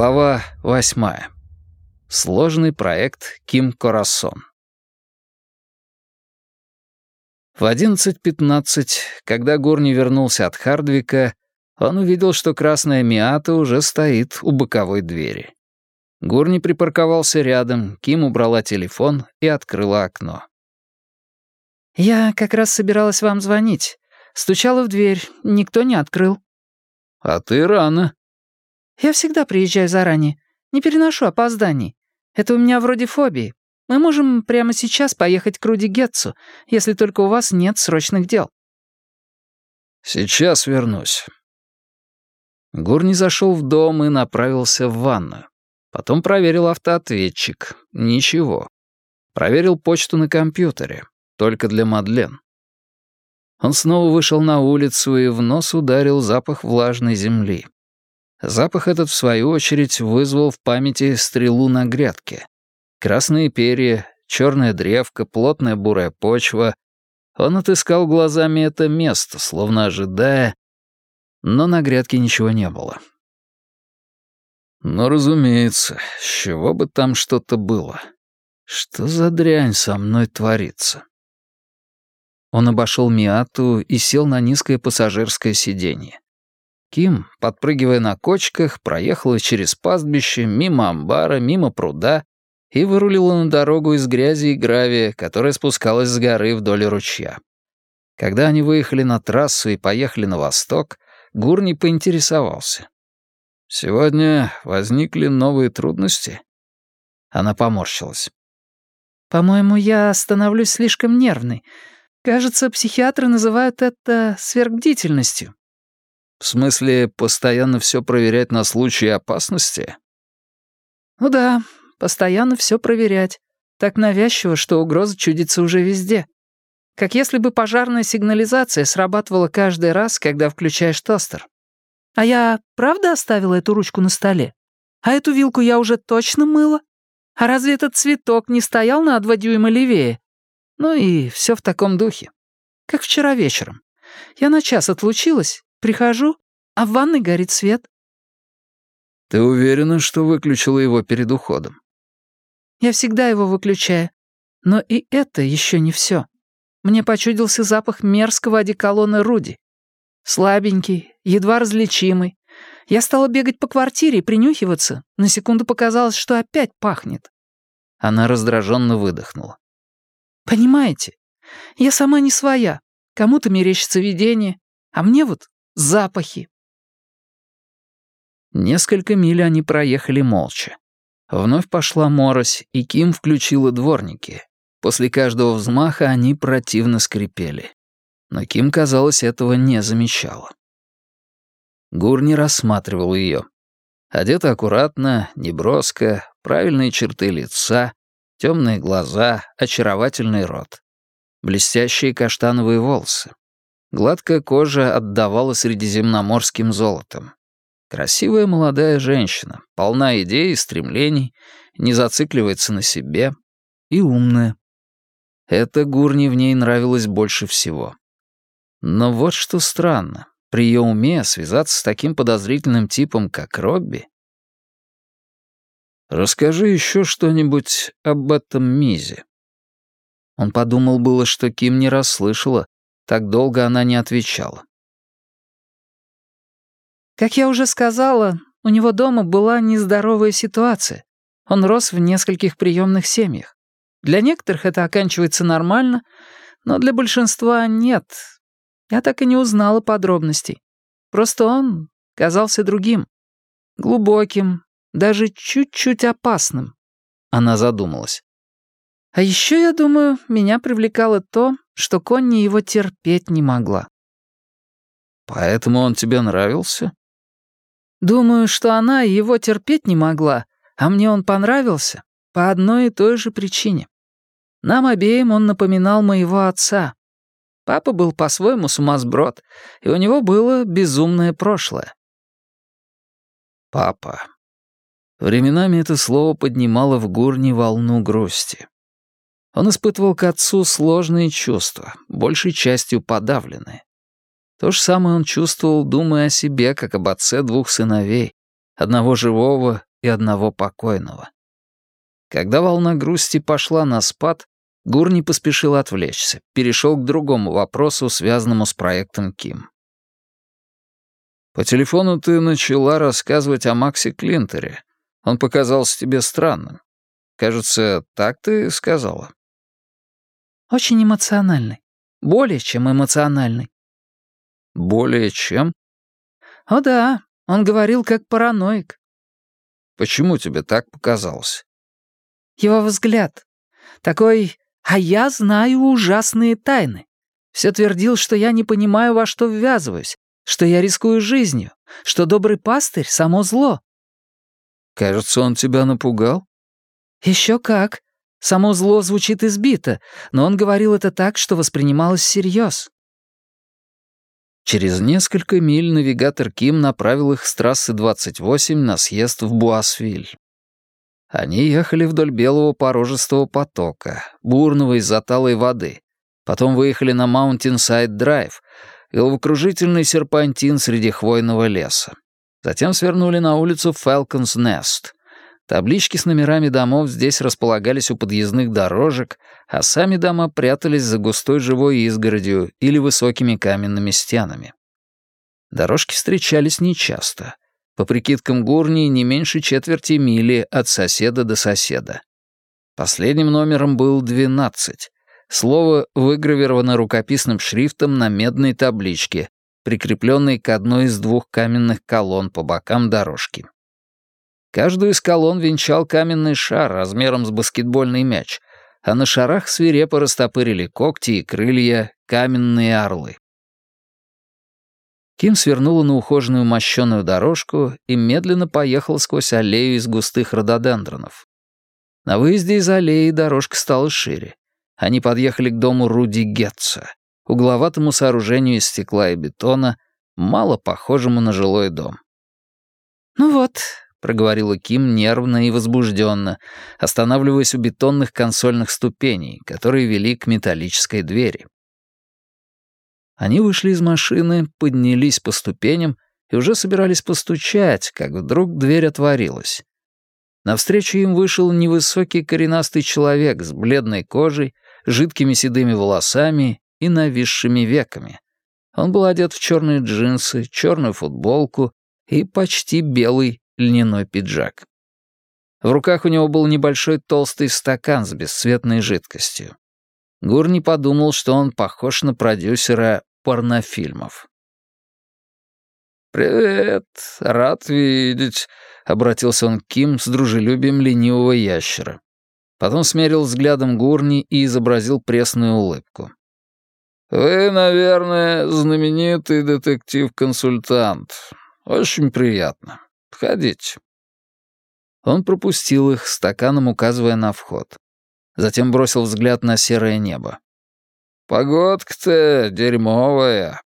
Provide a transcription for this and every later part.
Глава восьмая. Сложный проект Ким Корасон. В 11.15, когда Горни вернулся от Хардвика, он увидел, что красная Миата уже стоит у боковой двери. Гурни припарковался рядом, Ким убрала телефон и открыла окно. «Я как раз собиралась вам звонить. Стучала в дверь, никто не открыл». «А ты рано». «Я всегда приезжаю заранее. Не переношу опозданий. Это у меня вроде фобии. Мы можем прямо сейчас поехать к Руди Гетцу, если только у вас нет срочных дел». «Сейчас вернусь». Гурни зашел в дом и направился в ванную. Потом проверил автоответчик. Ничего. Проверил почту на компьютере. Только для Мадлен. Он снова вышел на улицу и в нос ударил запах влажной земли. Запах этот, в свою очередь, вызвал в памяти стрелу на грядке. Красные перья, черная древка, плотная бурая почва. Он отыскал глазами это место, словно ожидая, но на грядке ничего не было. Но, разумеется, с чего бы там что-то было? Что за дрянь со мной творится? Он обошел Миату и сел на низкое пассажирское сиденье. Ким, подпрыгивая на кочках, проехала через пастбище, мимо амбара, мимо пруда и вырулила на дорогу из грязи и гравия, которая спускалась с горы вдоль ручья. Когда они выехали на трассу и поехали на восток, Гурни поинтересовался. «Сегодня возникли новые трудности?» Она поморщилась. «По-моему, я становлюсь слишком нервной. Кажется, психиатры называют это сверхбдительностью». «В смысле, постоянно все проверять на случай опасности?» «Ну да, постоянно все проверять. Так навязчиво, что угроза чудится уже везде. Как если бы пожарная сигнализация срабатывала каждый раз, когда включаешь тостер. А я правда оставила эту ручку на столе? А эту вилку я уже точно мыла? А разве этот цветок не стоял на два дюйма левее? Ну и все в таком духе. Как вчера вечером. Я на час отлучилась, прихожу, а в ванной горит свет. Ты уверена, что выключила его перед уходом? Я всегда его выключаю. Но и это еще не все. Мне почудился запах мерзкого одеколона Руди. Слабенький, едва различимый. Я стала бегать по квартире и принюхиваться. На секунду показалось, что опять пахнет. Она раздраженно выдохнула. «Понимаете, я сама не своя. Кому-то мерещится видение, а мне вот запахи». Несколько миль они проехали молча. Вновь пошла морось, и Ким включила дворники. После каждого взмаха они противно скрипели но Ким, казалось, этого не замечала. Гурни рассматривал ее. Одета аккуратно, неброско, правильные черты лица, темные глаза, очаровательный рот. Блестящие каштановые волосы. Гладкая кожа отдавала средиземноморским золотом. Красивая молодая женщина, полна идей и стремлений, не зацикливается на себе и умная. Это Гурни в ней нравилось больше всего. Но вот что странно. При ее уме связаться с таким подозрительным типом, как Робби... «Расскажи еще что-нибудь об этом Мизе». Он подумал было, что Ким не расслышала, так долго она не отвечала. «Как я уже сказала, у него дома была нездоровая ситуация. Он рос в нескольких приемных семьях. Для некоторых это оканчивается нормально, но для большинства нет, я так и не узнала подробностей. Просто он казался другим. Глубоким, даже чуть-чуть опасным. Она задумалась. А еще, я думаю, меня привлекало то, что Конни его терпеть не могла. «Поэтому он тебе нравился?» «Думаю, что она его терпеть не могла, а мне он понравился по одной и той же причине. Нам обеим он напоминал моего отца. Папа был по-своему сумасброд, и у него было безумное прошлое. Папа. Временами это слово поднимало в Гурни волну грусти. Он испытывал к отцу сложные чувства, большей частью подавленные. То же самое он чувствовал, думая о себе, как об отце двух сыновей, одного живого и одного покойного. Когда волна грусти пошла на спад, Гур не поспешил отвлечься, перешел к другому вопросу, связанному с проектом Ким. «По телефону ты начала рассказывать о Максе Клинтере. Он показался тебе странным. Кажется, так ты сказала?» «Очень эмоциональный. Более чем эмоциональный». «Более чем?» «О да, он говорил как параноик». «Почему тебе так показалось?» Его взгляд. Такой «А я знаю ужасные тайны». Все твердил, что я не понимаю, во что ввязываюсь, что я рискую жизнью, что добрый пастырь — само зло. Кажется, он тебя напугал? Еще как. Само зло звучит избито, но он говорил это так, что воспринималось всерьез. Через несколько миль навигатор Ким направил их с трассы 28 на съезд в Буасвиль. Они ехали вдоль белого порожистого потока, бурного из-за талой воды. Потом выехали на Маунтинсайд-драйв, головокружительный серпантин среди хвойного леса. Затем свернули на улицу Falcon's Nest. Таблички с номерами домов здесь располагались у подъездных дорожек, а сами дома прятались за густой живой изгородью или высокими каменными стенами. Дорожки встречались нечасто. По прикидкам Гурни, не меньше четверти мили от соседа до соседа. Последним номером был 12. Слово выгравировано рукописным шрифтом на медной табличке, прикрепленной к одной из двух каменных колонн по бокам дорожки. Каждую из колонн венчал каменный шар размером с баскетбольный мяч, а на шарах свирепо растопырили когти и крылья каменные орлы. Ким свернула на ухоженную мощеную дорожку и медленно поехала сквозь аллею из густых рододендронов. На выезде из аллеи дорожка стала шире. Они подъехали к дому Руди Гетца, угловатому сооружению из стекла и бетона, мало похожему на жилой дом. «Ну вот», — проговорила Ким нервно и возбужденно, останавливаясь у бетонных консольных ступеней, которые вели к металлической двери. Они вышли из машины, поднялись по ступеням и уже собирались постучать, как вдруг дверь отворилась. Навстречу им вышел невысокий коренастый человек с бледной кожей, жидкими седыми волосами и нависшими веками. Он был одет в черные джинсы, черную футболку и почти белый льняной пиджак. В руках у него был небольшой толстый стакан с бесцветной жидкостью. Гурни подумал, что он похож на продюсера порнофильмов. «Привет, рад видеть», — обратился он к Ким с дружелюбием ленивого ящера. Потом смерил взглядом Гурни и изобразил пресную улыбку. «Вы, наверное, знаменитый детектив-консультант. Очень приятно. Входите». Он пропустил их, стаканом указывая на вход. Затем бросил взгляд на серое небо. Погодка-то дерьмовая».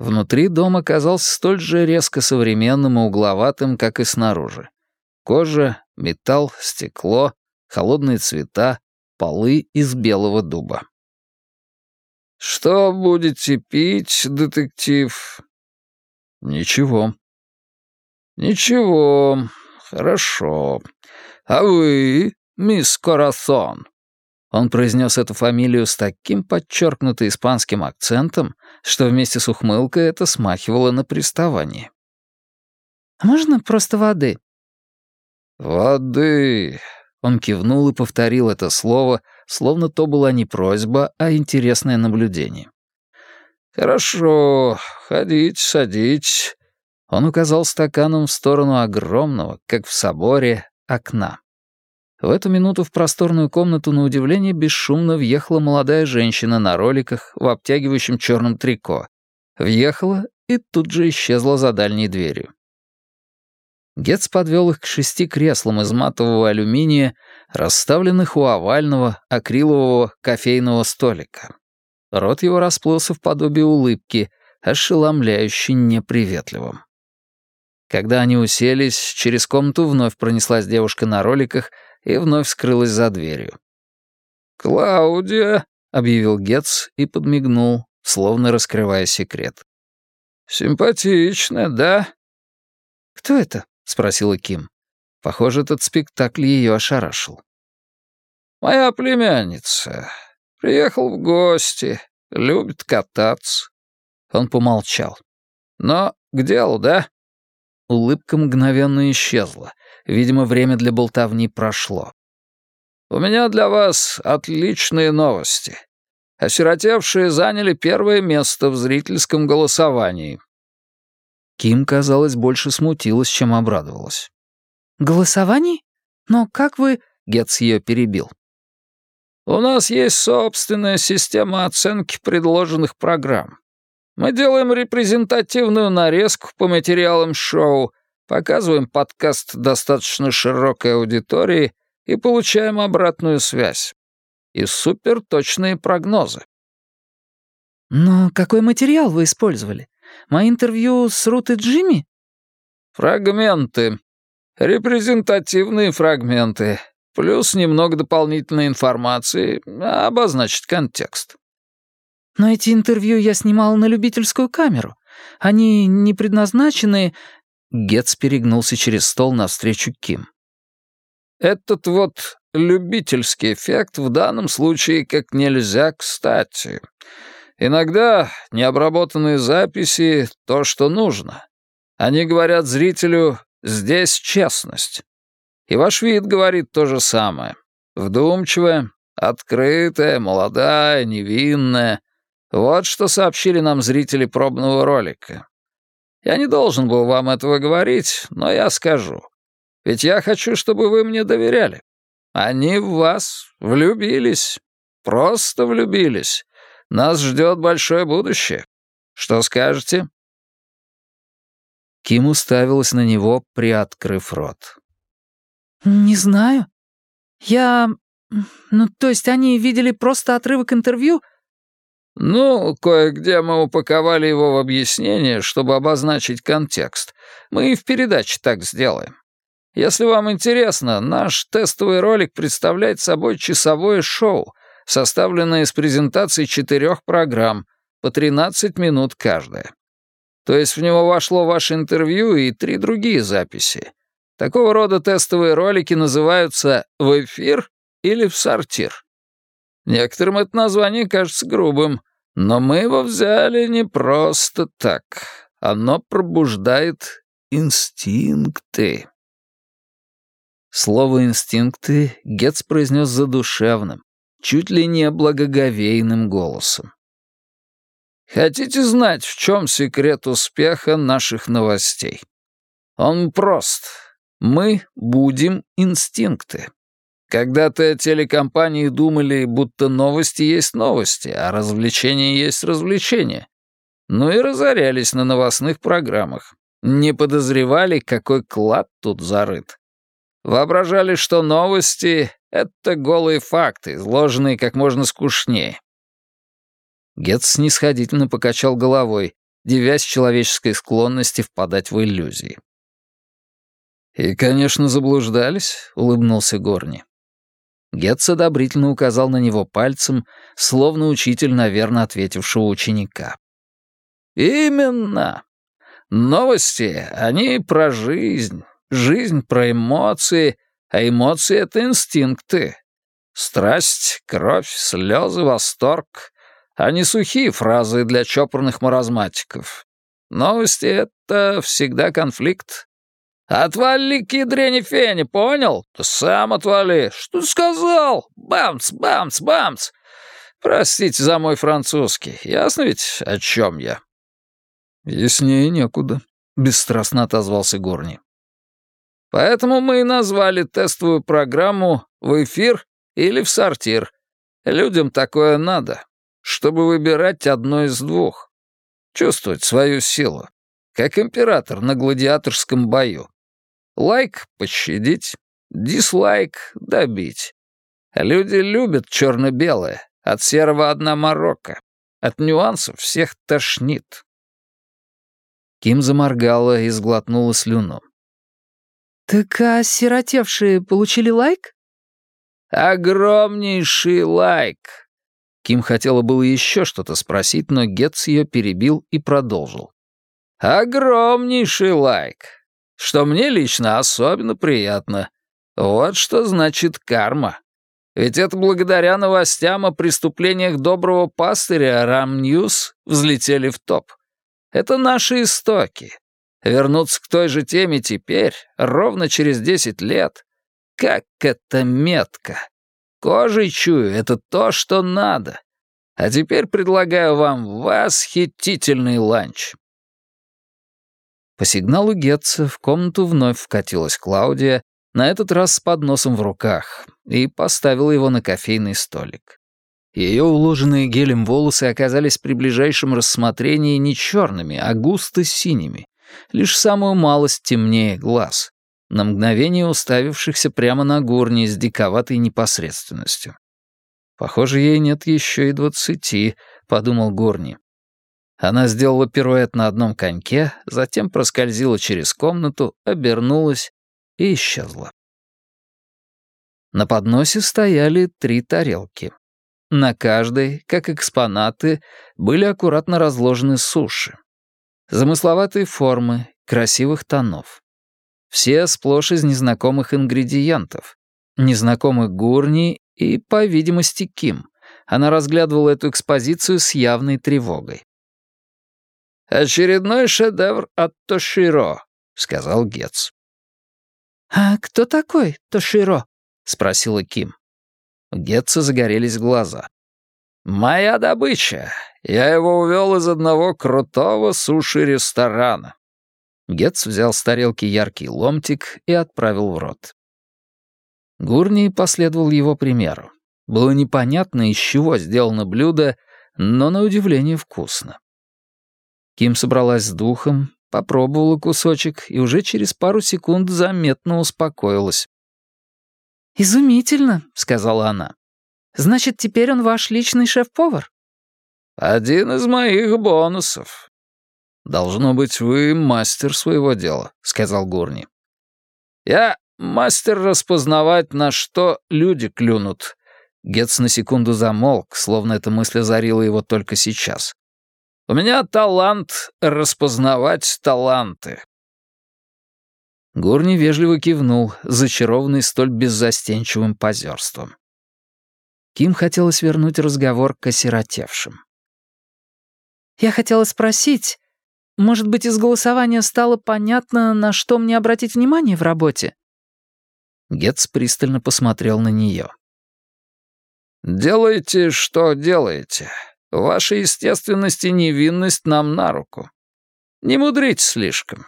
Внутри дом оказался столь же резко современным и угловатым, как и снаружи. Кожа, металл, стекло, холодные цвета, полы из белого дуба. «Что будете пить, детектив?» «Ничего». «Ничего. Хорошо. А вы, мисс Корасон?» Он произнес эту фамилию с таким подчеркнуто испанским акцентом, что вместе с ухмылкой это смахивало на приставание. «А «Можно просто воды?» «Воды!» Он кивнул и повторил это слово, словно то была не просьба, а интересное наблюдение. «Хорошо, ходить, садить». Он указал стаканом в сторону огромного, как в соборе, окна. В эту минуту в просторную комнату на удивление бесшумно въехала молодая женщина на роликах в обтягивающем черном трико. Въехала и тут же исчезла за дальней дверью. Гетц подвел их к шести креслам из матового алюминия, расставленных у овального акрилового кофейного столика. Рот его расплылся в подобие улыбки, ошеломляюще неприветливым. Когда они уселись, через комнату вновь пронеслась девушка на роликах и вновь скрылась за дверью. «Клаудия», — объявил Гетц и подмигнул, словно раскрывая секрет. «Симпатично, да?» «Кто это?» — спросила Ким. Похоже, этот спектакль ее ошарашил. «Моя племянница. Приехал в гости. Любит кататься». Он помолчал. «Но к делу, да?» Улыбка мгновенно исчезла. Видимо, время для болтовни прошло. «У меня для вас отличные новости. Осиротевшие заняли первое место в зрительском голосовании». Ким, казалось, больше смутилась, чем обрадовалась. «Голосований? Но как вы...» — Гетц ее перебил. У нас есть собственная система оценки предложенных программ. Мы делаем репрезентативную нарезку по материалам шоу, показываем подкаст достаточно широкой аудитории и получаем обратную связь. И суперточные прогнозы. Но какой материал вы использовали? Мои интервью с Рут и Джимми? Фрагменты. Репрезентативные фрагменты плюс немного дополнительной информации, обозначить контекст. Но эти интервью я снимал на любительскую камеру. Они не предназначены...» Гетц перегнулся через стол навстречу Ким. «Этот вот любительский эффект в данном случае как нельзя кстати. Иногда необработанные записи — то, что нужно. Они говорят зрителю «здесь честность». И ваш вид говорит то же самое. Вдумчивая, открытая, молодая, невинная. Вот что сообщили нам зрители пробного ролика. Я не должен был вам этого говорить, но я скажу. Ведь я хочу, чтобы вы мне доверяли. Они в вас влюбились. Просто влюбились. Нас ждет большое будущее. Что скажете?» Ким уставилась на него, приоткрыв рот. «Не знаю. Я... Ну, то есть они видели просто отрывок интервью?» «Ну, кое-где мы упаковали его в объяснение, чтобы обозначить контекст. Мы и в передаче так сделаем. Если вам интересно, наш тестовый ролик представляет собой часовое шоу, составленное из презентаций четырех программ, по 13 минут каждая. То есть в него вошло ваше интервью и три другие записи. Такого рода тестовые ролики называются «в эфир» или «в сортир». Некоторым это название кажется грубым, но мы его взяли не просто так. Оно пробуждает инстинкты. Слово «инстинкты» Гетц произнес задушевным, чуть ли не благоговейным голосом. Хотите знать, в чем секрет успеха наших новостей? Он прост. Мы будем инстинкты. Когда-то телекомпании думали, будто новости есть новости, а развлечения есть развлечения. Ну и разорялись на новостных программах. Не подозревали, какой клад тут зарыт. Воображали, что новости — это голые факты, изложенные как можно скучнее. Гетц снисходительно покачал головой, девясь человеческой склонности впадать в иллюзии. «И, конечно, заблуждались», — улыбнулся Горни. Гетц одобрительно указал на него пальцем, словно учитель, наверное, ответившего ученика. «Именно. Новости, они про жизнь, жизнь про эмоции, а эмоции — это инстинкты. Страсть, кровь, слезы, восторг, а не сухие фразы для чопорных маразматиков. Новости — это всегда конфликт, «Отвали к ядрене фене, понял? Ты сам отвали. Что ты сказал? Бамц, бамц, бамц!» «Простите за мой французский. Ясно ведь, о чем я?» «Яснее некуда», — бесстрастно отозвался Горни. «Поэтому мы и назвали тестовую программу «В эфир» или «В сортир». Людям такое надо, чтобы выбирать одно из двух. Чувствовать свою силу, как император на гладиаторском бою. Лайк — пощадить, дизлайк — добить. Люди любят черно-белое, от серого одна морока, от нюансов всех тошнит. Ким заморгала и сглотнула слюну. «Так а сиротевшие получили лайк?» «Огромнейший лайк!» Ким хотела было еще что-то спросить, но Гетц ее перебил и продолжил. «Огромнейший лайк! Что мне лично особенно приятно. Вот что значит карма. Ведь это благодаря новостям о преступлениях доброго пастыря Рам Ньюс взлетели в топ. Это наши истоки. Вернуться к той же теме теперь, ровно через 10 лет. Как это метко. Кожей чую, это то, что надо. А теперь предлагаю вам восхитительный ланч. По сигналу Гетца в комнату вновь вкатилась Клаудия, на этот раз с подносом в руках, и поставила его на кофейный столик. Ее уложенные гелем волосы оказались при ближайшем рассмотрении не черными, а густо синими, лишь самую малость темнее глаз, на мгновение уставившихся прямо на гурни с диковатой непосредственностью. «Похоже, ей нет еще и двадцати», — подумал Гурни. Она сделала пируэт на одном коньке, затем проскользила через комнату, обернулась и исчезла. На подносе стояли три тарелки. На каждой, как экспонаты, были аккуратно разложены суши. Замысловатые формы, красивых тонов. Все сплошь из незнакомых ингредиентов. Незнакомых гурни и, по видимости, Ким. Она разглядывала эту экспозицию с явной тревогой. «Очередной шедевр от Тоширо», — сказал Гетц. «А кто такой Тоширо?» — спросила Ким. У Гетца загорелись глаза. «Моя добыча. Я его увел из одного крутого суши-ресторана». Гетц взял с тарелки яркий ломтик и отправил в рот. Гурни последовал его примеру. Было непонятно, из чего сделано блюдо, но на удивление вкусно. Ким собралась с духом, попробовала кусочек и уже через пару секунд заметно успокоилась. «Изумительно», — сказала она. «Значит, теперь он ваш личный шеф-повар?» «Один из моих бонусов». «Должно быть, вы мастер своего дела», — сказал Гурни. «Я мастер распознавать, на что люди клюнут». Гетц на секунду замолк, словно эта мысль озарила его только сейчас. У меня талант распознавать таланты». Гурни вежливо кивнул, зачарованный столь беззастенчивым позерством. Ким хотелось вернуть разговор к осиротевшим. «Я хотела спросить, может быть, из голосования стало понятно, на что мне обратить внимание в работе?» Гетц пристально посмотрел на нее. «Делайте, что делаете. Ваша естественность и невинность нам на руку. Не мудрите слишком.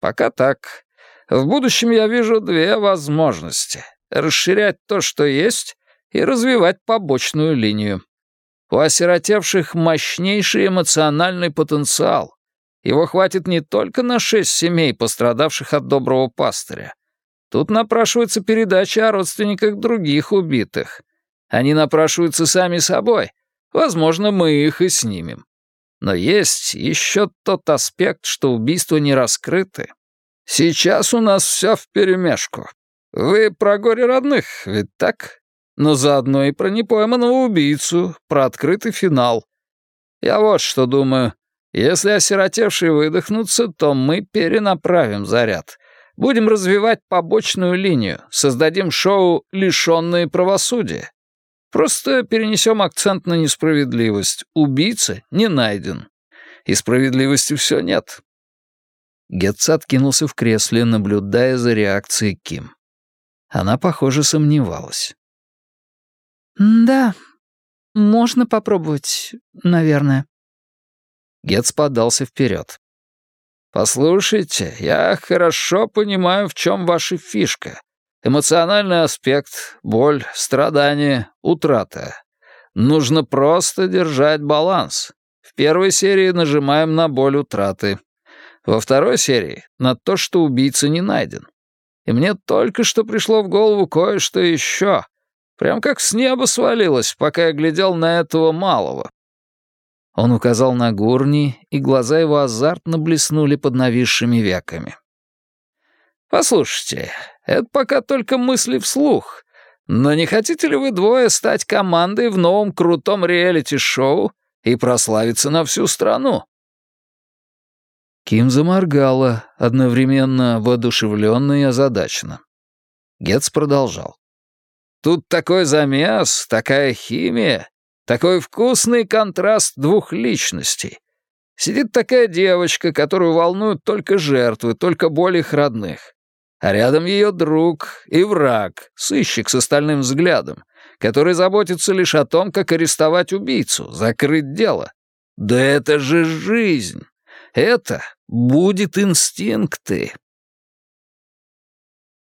Пока так. В будущем я вижу две возможности. Расширять то, что есть, и развивать побочную линию. У осиротевших мощнейший эмоциональный потенциал. Его хватит не только на шесть семей, пострадавших от доброго пастыря. Тут напрашивается передача о родственниках других убитых. Они напрашиваются сами собой, Возможно, мы их и снимем. Но есть еще тот аспект, что убийства не раскрыты. Сейчас у нас все вперемешку. Вы про горе родных, ведь так? Но заодно и про непойманного убийцу, про открытый финал. Я вот что думаю. Если осиротевшие выдохнутся, то мы перенаправим заряд. Будем развивать побочную линию, создадим шоу «Лишенные правосудия». Просто перенесем акцент на несправедливость. Убийца не найден. И справедливости все нет». Гетц откинулся в кресле, наблюдая за реакцией Ким. Она, похоже, сомневалась. «Да, можно попробовать, наверное». Гетц подался вперед. «Послушайте, я хорошо понимаю, в чем ваша фишка. Эмоциональный аспект, боль, страдание, утрата. Нужно просто держать баланс. В первой серии нажимаем на боль утраты. Во второй серии — на то, что убийца не найден. И мне только что пришло в голову кое-что еще. Прям как с неба свалилось, пока я глядел на этого малого. Он указал на Гурни, и глаза его азартно блеснули под нависшими веками. «Послушайте, это пока только мысли вслух. Но не хотите ли вы двое стать командой в новом крутом реалити-шоу и прославиться на всю страну?» Ким заморгала, одновременно воодушевленно и озадаченно. Гетц продолжал. «Тут такой замес, такая химия, такой вкусный контраст двух личностей. Сидит такая девочка, которую волнуют только жертвы, только боль их родных. А рядом ее друг и враг, сыщик с остальным взглядом, который заботится лишь о том, как арестовать убийцу, закрыть дело. Да это же жизнь! Это будет инстинкты,